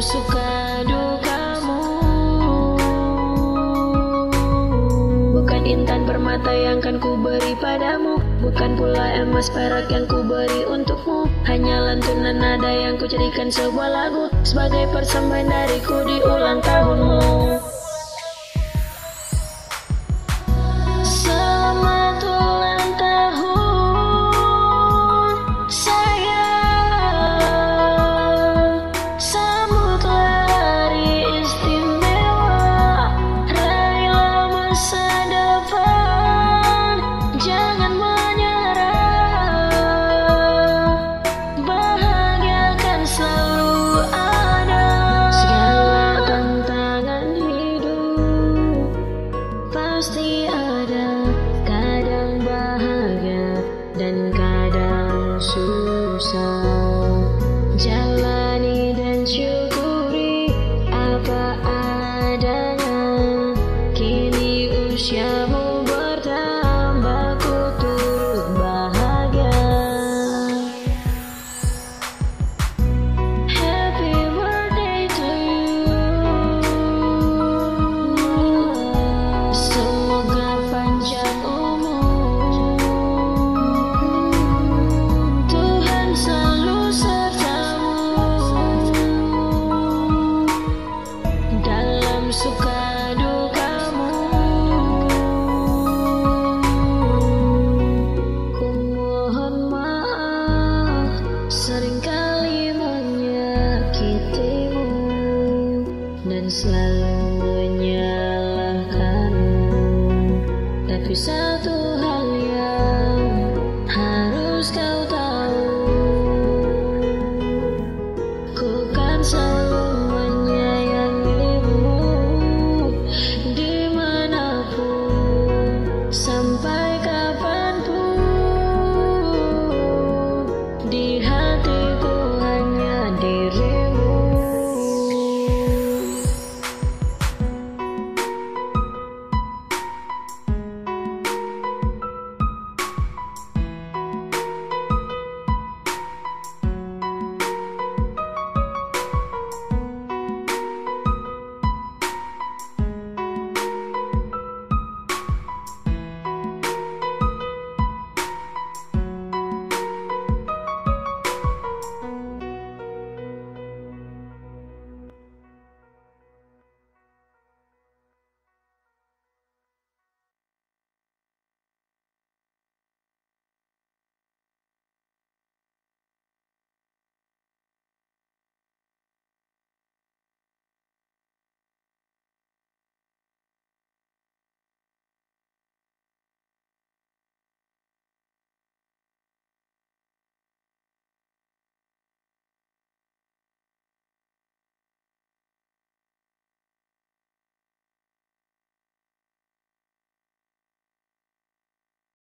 suka dukamu. Bukan intan permata yang kan ku beri padamu. Bukan pula emas perak yang ku beri untukmu. Hanya lantunan nada yang ku jadikan sebuah lagu Sebagai persembahan dariku di ulang tahunmu. Selamat and slow.